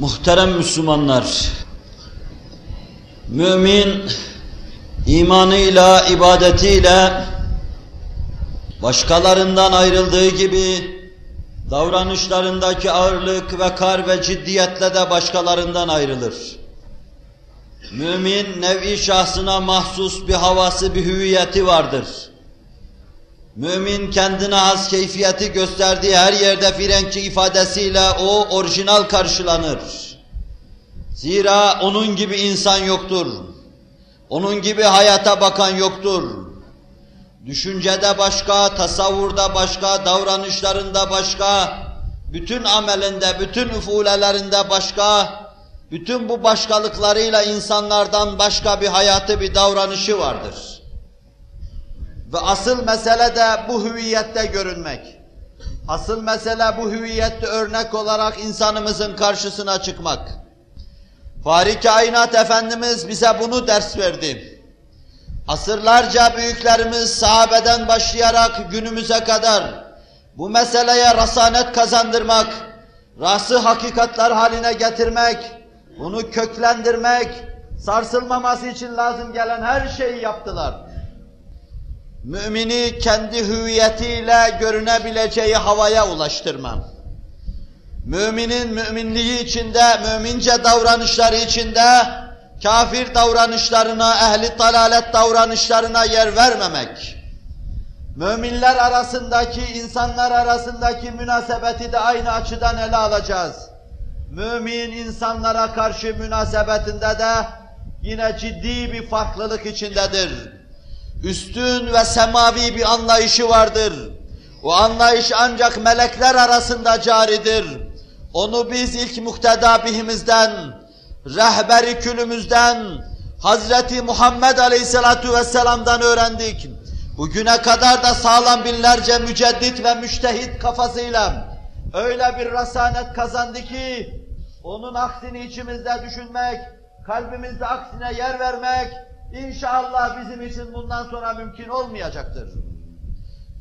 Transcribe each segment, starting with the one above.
Muhterem Müslümanlar, mümin imanıyla, ibadetiyle başkalarından ayrıldığı gibi davranışlarındaki ağırlık ve kar ve ciddiyetle de başkalarından ayrılır. Mümin nevi şahsına mahsus bir havası, bir hüviyeti vardır. Mümin kendine has keyfiyeti gösterdiği her yerde Frenkçi ifadesiyle o orijinal karşılanır. Zira onun gibi insan yoktur. Onun gibi hayata bakan yoktur. Düşüncede başka, tasavvurda başka, davranışlarında başka, bütün amelinde, bütün üfulelerinde başka, bütün bu başkalıklarıyla insanlardan başka bir hayatı, bir davranışı vardır. Ve asıl mesele de bu hüviyette görünmek. Asıl mesele bu hüviyette örnek olarak insanımızın karşısına çıkmak. Fahri Kainat Efendimiz bize bunu ders verdi. Asırlarca büyüklerimiz sahabeden başlayarak günümüze kadar bu meseleye rasanet kazandırmak, rası hakikatler haline getirmek, bunu köklendirmek, sarsılmaması için lazım gelen her şeyi yaptılar. Mümini kendi hüviyetiyle görünebileceği havaya ulaştırmam. Müminin müminliği içinde, mümince davranışları içinde, kafir davranışlarına, ehli dalalet davranışlarına yer vermemek. Müminler arasındaki, insanlar arasındaki münasebeti de aynı açıdan ele alacağız. Mümin insanlara karşı münasebetinde de yine ciddi bir farklılık içindedir. Üstün ve semavi bir anlayışı vardır. O anlayış ancak melekler arasında caridir. Onu biz ilk muhteda bihimizden, rehberi külümüzden, Hazreti Muhammed Aleyhisselatu Vesselam'dan öğrendik. Bugüne kadar da sağlam binlerce müceddit ve müştehit kafasıyla öyle bir rasanet kazandı ki, onun aksini içimizde düşünmek, kalbimizde aksine yer vermek, inşallah bizim için bundan sonra mümkün olmayacaktır.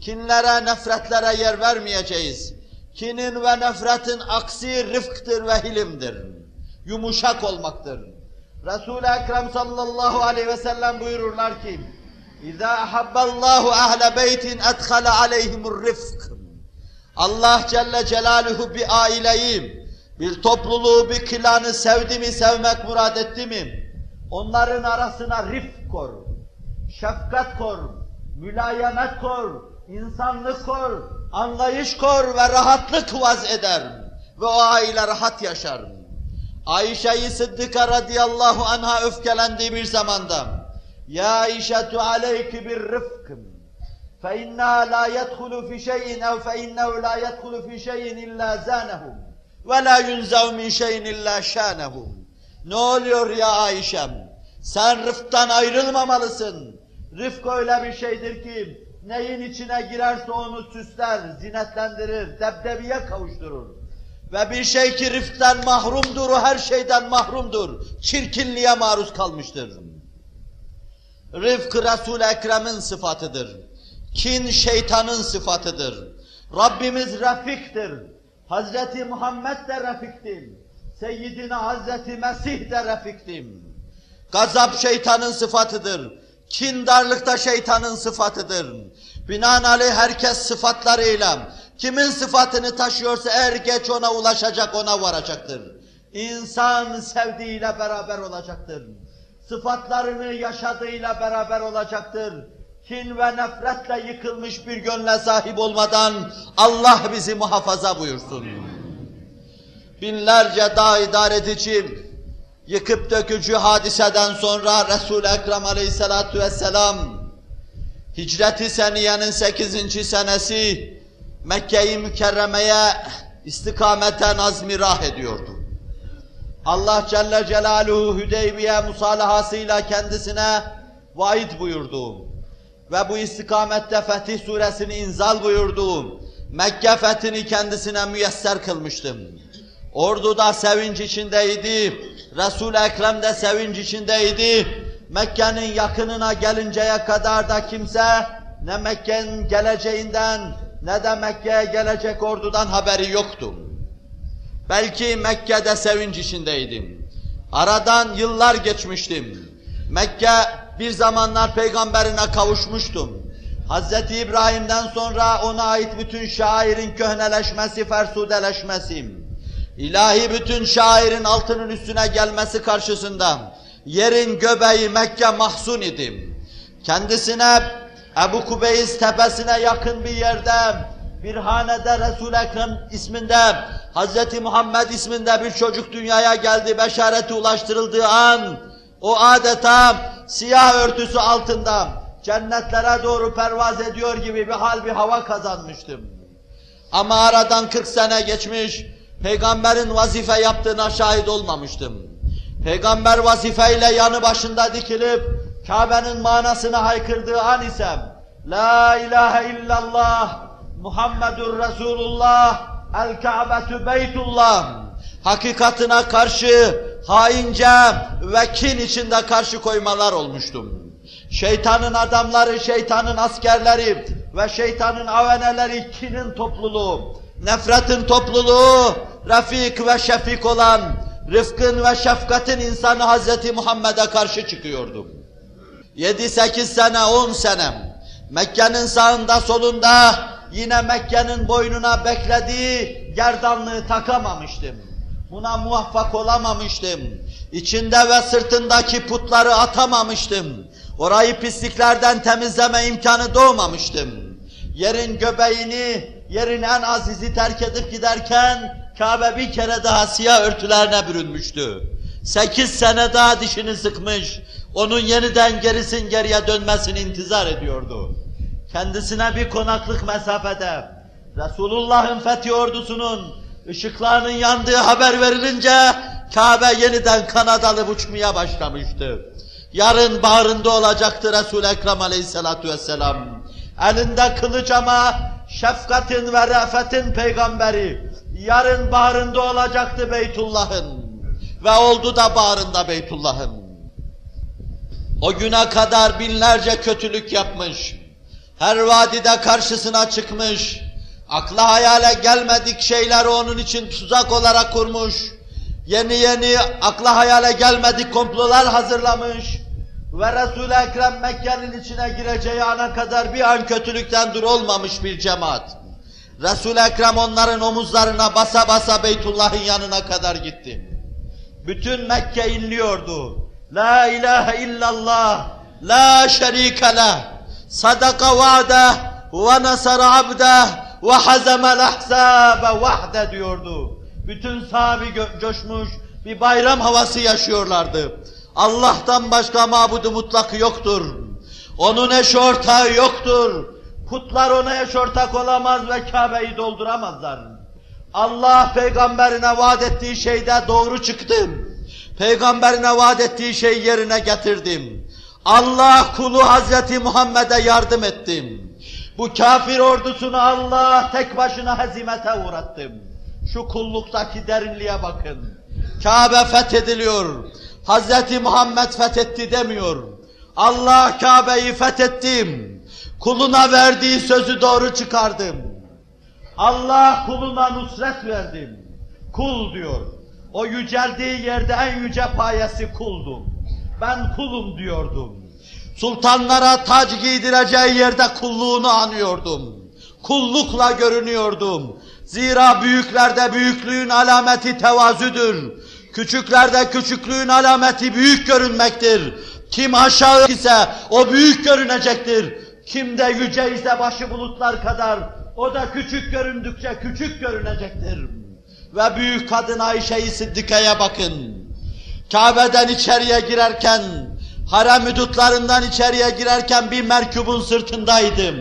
Kinlere, nefretlere yer vermeyeceğiz. Kinin ve nefretin aksi rıfktır ve hilimdir. Yumuşak olmaktır. Resul-i Ekrem sallallahu aleyhi ve sellem buyururlar ki, İzâ ahabballahu ahle beytin edhale aleyhimur rıfk. Allah Celle Celaluhu bir aileyi, bir topluluğu, bir klanı sevdi mi, sevmek murad etti mi? Onların arasına rifk kor, şefkat kor, mülayemet kor, insanlık kor, anlayış kor ve rahatlık vaz eder. Ve o aile rahat yaşar. Ayşe-i Sıddıka radıyallahu anha öfkelendiği bir zamanda Ya Ayşetu aleyki bir rıfk فَاِنَّهَا لَا يَدْخُلُ فِي شَيْءٍ اَوْ فَاِنَّهُ لَا يَدْخُلُ فِي شَيْءٍ اِلَّا زَانَهُ وَلَا يُنْزَوْ مِنْ شَيْءٍ اِلَّا شَانَهُ ne oluyor ya Ayşem? Sen rıfktan ayrılmamalısın. Rıfk öyle bir şeydir ki neyin içine girerse onu süsler, zinetlendirir, debdebiye kavuşturur. Ve bir şey ki rifkten mahrumdur, o her şeyden mahrumdur. Çirkinliğe maruz kalmıştır. Rıfk Resul-i Ekrem'in sıfatıdır. Kin şeytanın sıfatıdır. Rabbimiz Rafik'tir. Hazreti Muhammed de Rafik'tir. Seyyidina Hazreti Mesih de Rafik'tir. Gazap şeytanın sıfatıdır. Kindarlık da şeytanın sıfatıdır. Binaenaleyh herkes sıfatlarıyla kimin sıfatını taşıyorsa er geç ona ulaşacak, ona varacaktır. İnsan sevdiğiyle beraber olacaktır. Sıfatlarını yaşadığıyla beraber olacaktır. Kin ve nefretle yıkılmış bir gönle sahip olmadan Allah bizi muhafaza buyursun. Binlerce dağ idare edici, yıkıp dökücü hadiseden sonra Resul-i Ekrem aleyhissalatu vesselam hicreti seniyenin 8. senesi Mekke-i Mükerreme'ye istikameten azmirah ediyordu. Allah Celle Celaluhu Hüdeybiye musalahasıyla kendisine vaid buyurdu. Ve bu istikamette Fetih suresini inzal buyurdu. Mekke fethini kendisine müyesser kılmıştım. Ordu da sevinç içindeydi. Resul-i Ekrem de sevinç içindeydi. Mekke'nin yakınına gelinceye kadar da kimse ne Mekke'nin geleceğinden ne de Mekke'ye gelecek ordudan haberi yoktu. Belki Mekke'de sevinç içindeydim. Aradan yıllar geçmiştim. Mekke bir zamanlar peygamberine kavuşmuştum. Hz. İbrahim'den sonra ona ait bütün şairin köhneleşmesi, fersudeleşmesi, ilahi bütün şairin altının üstüne gelmesi karşısında yerin göbeği Mekke mahzun idim. Kendisine Ebu Kubeyiz tepesine yakın bir yerde bir hanede Resul-i Ekrem isminde, Hz. Muhammed isminde bir çocuk dünyaya geldi, beşareti ulaştırıldığı an, o adeta siyah örtüsü altında cennetlere doğru pervaz ediyor gibi bir hal, bir hava kazanmıştım. Ama aradan 40 sene geçmiş, peygamberin vazife yaptığına şahit olmamıştım. Peygamber vazifeyle yanı başında dikilip, Kabe'nin manasını haykırdığı an ise, La ilahe illallah, Muhammedur Resulullah, El Ka'betü Beytullah, hakikatına karşı haince ve kin içinde karşı koymalar olmuştum. Şeytanın adamları, şeytanın askerleri ve şeytanın aveneleri kinin topluluğu, nefretin topluluğu, Refik ve Şefik olan, rıfkın ve şefkatin insanı Hazreti Muhammed'e karşı çıkıyordu. 7-8 sene, 10 sene Mekke'nin sağında solunda yine Mekke'nin boynuna beklediği gerdanlığı takamamıştım. Buna muvaffak olamamıştım. İçinde ve sırtındaki putları atamamıştım. Orayı pisliklerden temizleme imkanı doğmamıştım. Yerin göbeğini, yerin en azizi terk edip giderken Kabe bir kere daha siyah örtülerine bürünmüştü. Sekiz sene daha dişini sıkmış, onun yeniden gerisin geriye dönmesini intizar ediyordu. Kendisine bir konaklık mesafede, Resulullah'ın fethi ordusunun ışıklarının yandığı haber verilince Kabe yeniden kanadalı uçmaya başlamıştı. Yarın bağrında olacaktı Resul-i Ekrem aleyhissalatu vesselam. Elinde kılıç ama şefkatin ve re'fetin peygamberi. Yarın bağrında olacaktı Beytullah'ın. Ve oldu da bağrında Beytullah'ın. O güne kadar binlerce kötülük yapmış. Her vadide karşısına çıkmış. Akla hayale gelmedik şeyleri onun için tuzak olarak kurmuş. Yeni yeni akla hayale gelmedik komplolar hazırlamış. Ve Resul-i Ekrem Mekke'nin içine gireceği ana kadar bir an kötülükten dur olmamış bir cemaat. Resul-i Ekrem onların omuzlarına basa basa Beytullah'ın yanına kadar gitti. Bütün Mekke inliyordu. La ilahe illallah, la şerike leh, sadaka va'deh ve nasara abdeh ve hazemel ahzabe vahde diyordu. Bütün sahabi coşmuş, bir bayram havası yaşıyorlardı. Allah'tan başka mabudu mutlak yoktur. Onun eş ortağı yoktur. Putlar ona eş ortak olamaz ve Kabe'yi dolduramazlar. Allah peygamberine vaat ettiği şeyde doğru çıktım. Peygamberine vaat ettiği şeyi yerine getirdim. Allah kulu Hazreti Muhammed'e yardım ettim. Bu kafir ordusunu Allah tek başına hezimete uğrattım. Şu kulluktaki derinliğe bakın. Kabe fethediliyor. Hazreti Muhammed fethetti demiyor. Allah Kabe'yi fethettim. Kuluna verdiği sözü doğru çıkardım. Allah kuluna nusret verdim. Kul diyor. O yüceldiği yerde en yüce payesi kuldum. Ben kulum diyordum. Sultanlara tac giydireceği yerde kulluğunu anıyordum. Kullukla görünüyordum. Zira büyüklerde büyüklüğün alameti tevazüdür. Küçüklerde küçüklüğün alameti büyük görünmektir. Kim aşağı ise o büyük görünecektir. Kim de yüce ise başı bulutlar kadar o da küçük göründükçe küçük görünecektir. Ve büyük kadın Ayşe-i Sıddıka'ya bakın. Kabe'den içeriye girerken, harem hudutlarından içeriye girerken bir merkubun sırtındaydım.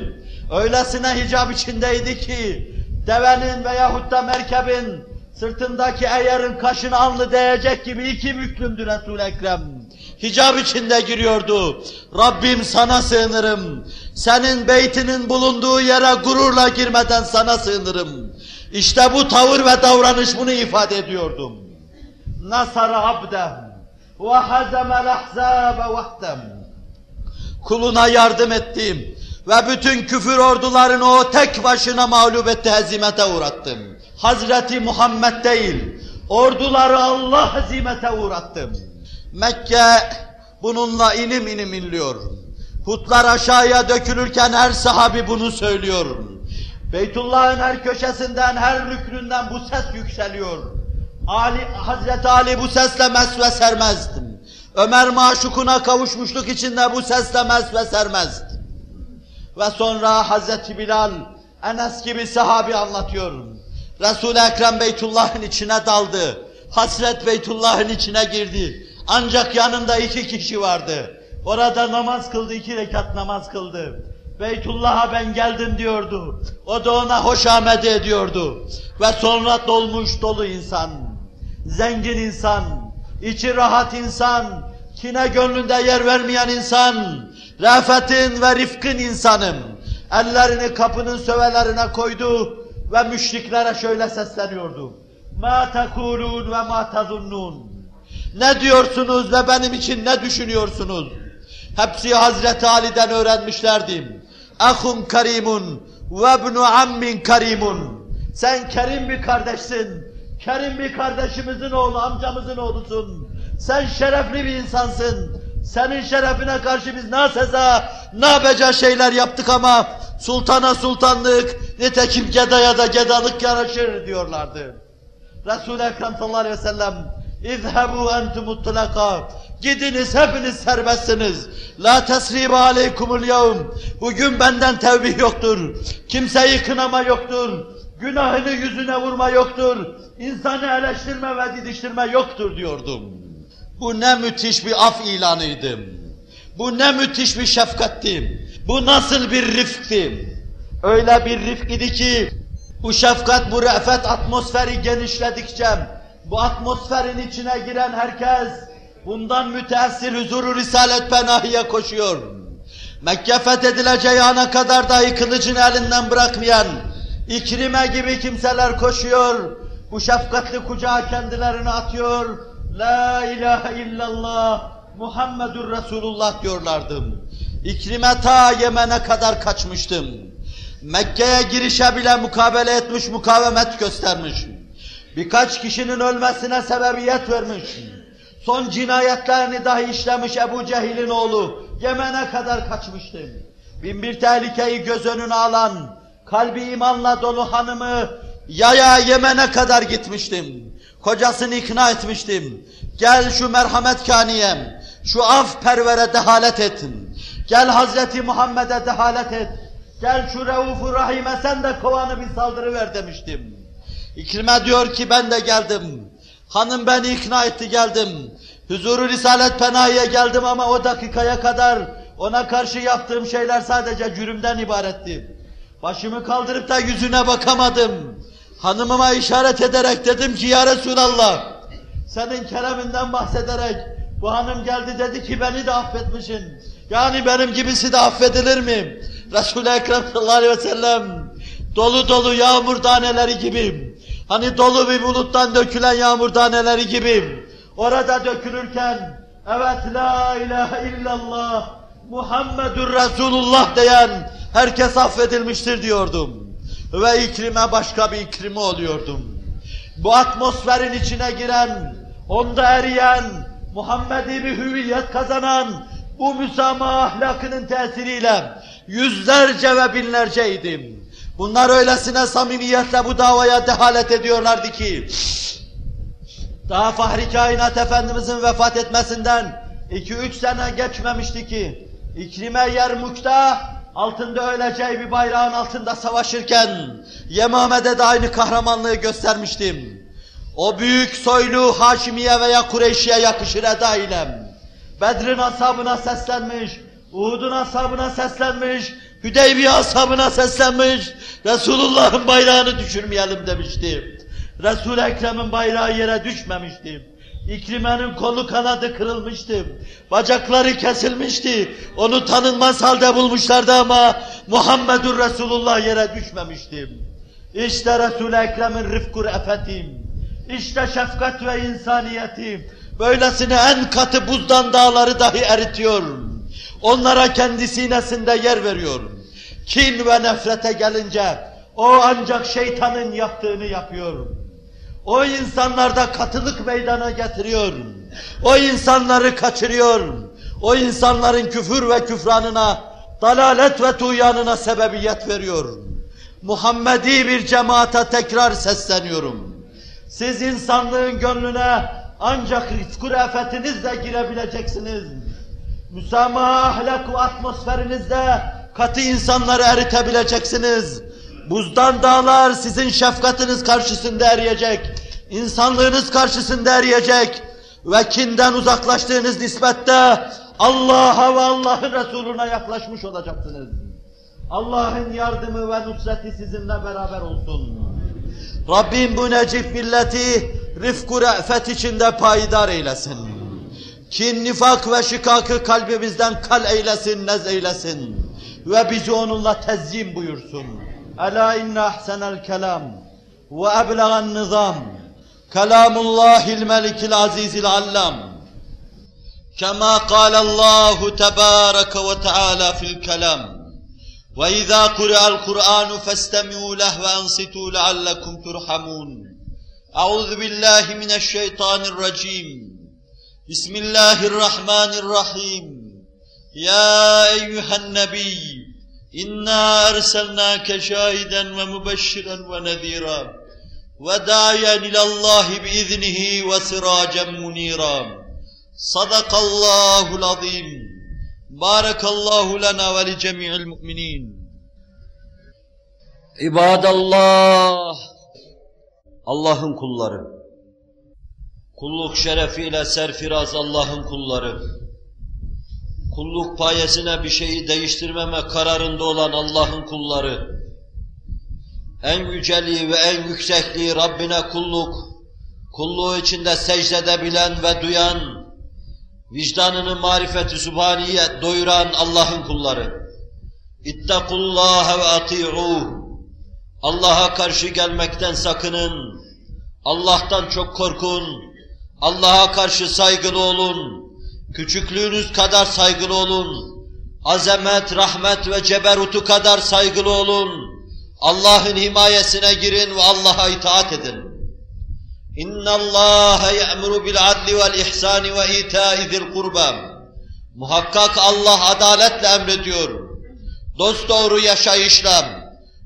Öylesine hicap içindeydi ki, devenin veyahut da merkebin sırtındaki eğerin kaşını alnı değecek gibi iki büklümdü Resul-i Ekrem. Hicab içinde giriyordu. Rabbim sana sığınırım. Senin beytinin bulunduğu yere gururla girmeden sana sığınırım. İşte bu tavır ve davranış bunu ifade ediyordum. Nasara abdem ve hazemel ahzabe vahdem. Kuluna yardım ettim ve bütün küfür ordularını o tek başına mağlup etti, hezimete uğrattım. Hazreti Muhammed değil, orduları Allah hezimete uğrattım. Mekke bununla inim inim inliyor. Putlar aşağıya dökülürken her sahabi bunu söylüyor. Beytullah'ın her köşesinden, her rüknünden bu ses yükseliyor. Ali, Hazreti Ali bu sesle mes ve sermezdi. Ömer maşukuna kavuşmuşluk içinde bu sesle mes ve sermezdi. Ve sonra Hazreti Bilal, Enes gibi sahabi anlatıyor. Resul-i Ekrem Beytullah'ın içine daldı. Hasret Beytullah'ın içine girdi. Ancak yanında iki kişi vardı. Orada namaz kıldı, iki rekat namaz kıldı. Beytullah'a ben geldim diyordu. O da ona hoş ahmet ediyordu. Ve sonra dolmuş dolu insan, zengin insan, içi rahat insan, kine gönlünde yer vermeyen insan, rafetin ve rifkın insanım. Ellerini kapının sövelerine koydu ve müşriklere şöyle sesleniyordu. Ma tekulun ve ma tazunnun. Ne diyorsunuz ve benim için ne düşünüyorsunuz? Hepsi Hazreti Ali'den öğrenmişlerdim. Ahun karimun ve ibnu ammin karimun. Sen kerim bir kardeşsin. Kerim bir kardeşimizin oğlu, amcamızın oğlusun. Sen şerefli bir insansın. Senin şerefine karşı biz ne seza, ne beca şeyler yaptık ama sultana sultanlık, nitekim gedaya da gedalık yaraşır diyorlardı. Resul-i Ekrem sallallahu aleyhi ve sellem entum mutlaka. Gidiniz hepiniz serbestsiniz. La tesribe aleykumul yevm. Bugün benden tevbih yoktur. Kimseyi kınama yoktur. Günahını yüzüne vurma yoktur. İnsanı eleştirme ve didiştirme yoktur diyordum. Bu ne müthiş bir af ilanıydı. Bu ne müthiş bir şefkatti. Bu nasıl bir rifkti. Öyle bir rifk idi ki bu şefkat, bu re'fet atmosferi genişledikçe bu atmosferin içine giren herkes bundan müteessir huzuru Risalet Penahi'ye koşuyor. Mekke fethedileceği ana kadar dahi kılıcını elinden bırakmayan İkrime gibi kimseler koşuyor. Bu şefkatli kucağa kendilerini atıyor. La ilahe illallah Muhammedur Resulullah diyorlardım. İkrime ta Yemen'e kadar kaçmıştım. Mekke'ye girişe bile mukabele etmiş, mukavemet göstermiş. Birkaç kişinin ölmesine sebebiyet vermiş. Son cinayetlerini dahi işlemiş Ebu Cehil'in oğlu. Yemen'e kadar kaçmıştım. Bin bir tehlikeyi göz önüne alan, kalbi imanla dolu hanımı yaya Yemen'e kadar gitmiştim. Kocasını ikna etmiştim. Gel şu merhamet kaniyem, şu af pervere dehalet ettin. Gel Hazreti Muhammed'e dehalet et. Gel şu Reuf-u Rahim'e sen de kovanı bir saldırı ver demiştim. İkrime diyor ki ben de geldim. Hanım beni ikna etti geldim. Huzuru Risalet Penahi'ye geldim ama o dakikaya kadar ona karşı yaptığım şeyler sadece cürümden ibaretti. Başımı kaldırıp da yüzüne bakamadım. Hanımıma işaret ederek dedim ki ya Resulallah senin kereminden bahsederek bu hanım geldi dedi ki beni de affetmişsin. Yani benim gibisi de affedilir mi? Resul-i Ekrem sallallahu aleyhi ve sellem dolu dolu yağmur taneleri gibi Hani dolu bir buluttan dökülen yağmur taneleri gibi. Orada dökülürken evet la ilahe illallah Muhammedur Resulullah diyen herkes affedilmiştir diyordum. Ve iklime başka bir iklimi oluyordum. Bu atmosferin içine giren, onda eriyen, Muhammedi bir hüviyet kazanan bu müsamaha ahlakının tesiriyle yüzlerce ve binlerceydim. Bunlar öylesine samimiyetle bu davaya dehalet ediyorlardı ki, daha Fahri Kainat Efendimizin vefat etmesinden iki üç sene geçmemişti ki, İkrime Yermuk'ta altında öleceği bir bayrağın altında savaşırken Yemame'de de aynı kahramanlığı göstermiştim. O büyük soylu Haşimiye veya Kureyşi'ye yakışır edaylem. Bedr'in ashabına seslenmiş, Uhud'un ashabına seslenmiş, Hüdeybiye ashabına seslenmiş, Resulullah'ın bayrağını düşürmeyelim demişti. Resul-i Ekrem'in bayrağı yere düşmemişti. İkrime'nin kolu kanadı kırılmıştı. Bacakları kesilmişti. Onu tanınmaz halde bulmuşlardı ama Muhammedur Resulullah yere düşmemişti. İşte Resul-i Ekrem'in rıfkur efetim. İşte şefkat ve insaniyeti. Böylesine en katı buzdan dağları dahi eritiyor. Onlara kendi sinesinde yer veriyor. Kin ve nefrete gelince o ancak şeytanın yaptığını yapıyor. O insanlarda katılık meydana getiriyor. O insanları kaçırıyor. O insanların küfür ve küfranına, dalalet ve tuğyanına sebebiyet veriyor. Muhammedi bir cemaate tekrar sesleniyorum. Siz insanlığın gönlüne ancak rızkı refetinizle girebileceksiniz. Müsamaha ahlak ve atmosferinizde katı insanları eritebileceksiniz. Buzdan dağlar sizin şefkatiniz karşısında eriyecek. insanlığınız karşısında eriyecek. Ve kinden uzaklaştığınız nispette Allah'a ve Allah'ın Resulüne yaklaşmış olacaksınız. Allah'ın yardımı ve nusreti sizinle beraber olsun. Rabbim bu necip milleti rıfku re'fet içinde payidar eylesin. Kin, nifak ve şikakı kalbimizden kal eylesin, nez eylesin. Ve bizi onunla tezyim buyursun. Ela inne ahsenel kelam ve eblegan nizam. Kelamullahil melikil azizil allam. كما قال الله تبارك وتعالى في الكلام وإذا قرأ القرآن فاستمعوا له وأنصتوا لعلكم ترحمون أعوذ بالله من الشيطان الرجيم بسم الله الرحمن الرحيم يا أيها النبي İnna erselnake şahiden ve mübeşşiren ve nezira ve dayen ilallahi biiznihi ve siracen munira. Sadakallahul azim. Barakallahu lana ve li cemi'il mu'minin. İbadallah. Allah'ın kulları. Kulluk şerefiyle serfiraz Allah'ın kulları. Kulluk payesine bir şeyi değiştirmeme kararında olan Allah'ın kulları. En yüceliği ve en yüksekliği Rabbine kulluk, kulluğu içinde secdede bilen ve duyan, vicdanını marifeti subhaniye doyuran Allah'ın kulları. İttakullaha ve ati'uh. Allah'a karşı gelmekten sakının. Allah'tan çok korkun. Allah'a karşı saygılı olun. Küçüklüğünüz kadar saygılı olun. Azamet, rahmet ve ceberutu kadar saygılı olun. Allah'ın himayesine girin ve Allah'a itaat edin. İnna Allah ya'muru bil adli vel ihsani ve ita'i zil kurba. Muhakkak Allah adaletle emrediyor. Dost doğru yaşayışla,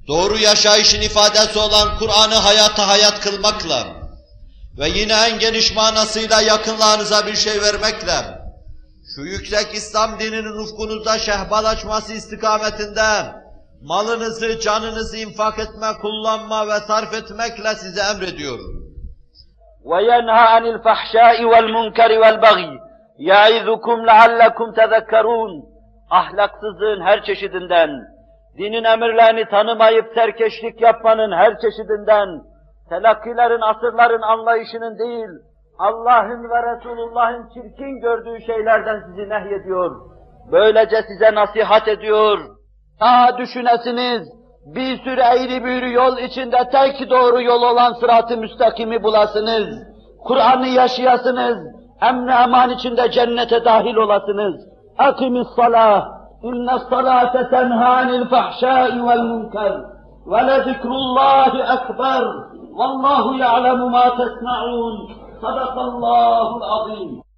doğru yaşayışın ifadesi olan Kur'an'ı hayata hayat kılmakla ve yine en geniş manasıyla yakınlarınıza bir şey vermekle, şu yüksek İslam dininin ufkunuzda şehbalaşması istikametinde malınızı, canınızı infak etme, kullanma ve sarf etmekle size emrediyorum. وينهى عن الفحشاء والمنكر والبغي يعظكم لعلكم تذكرون ahlaksızlığın her çeşidinden, dinin emirlerini tanımayıp terkeşlik yapmanın her çeşidinden, telakkilerin, asırların anlayışının değil, Allah'ın ve Resulullah'ın çirkin gördüğü şeylerden sizi nehyediyor. Böylece size nasihat ediyor. Ta düşünesiniz, bir sürü eğri büğrü yol içinde tek doğru yol olan sırat-ı müstakimi bulasınız. Kur'an'ı yaşayasınız. Emni eman içinde cennete dahil olasınız. Akimis salah. İnne salate tenhanil fahşai vel münker. Ve lezikrullahi ekber. Vallahu ya'lemu ma tesna'un. Sadakallahu azim.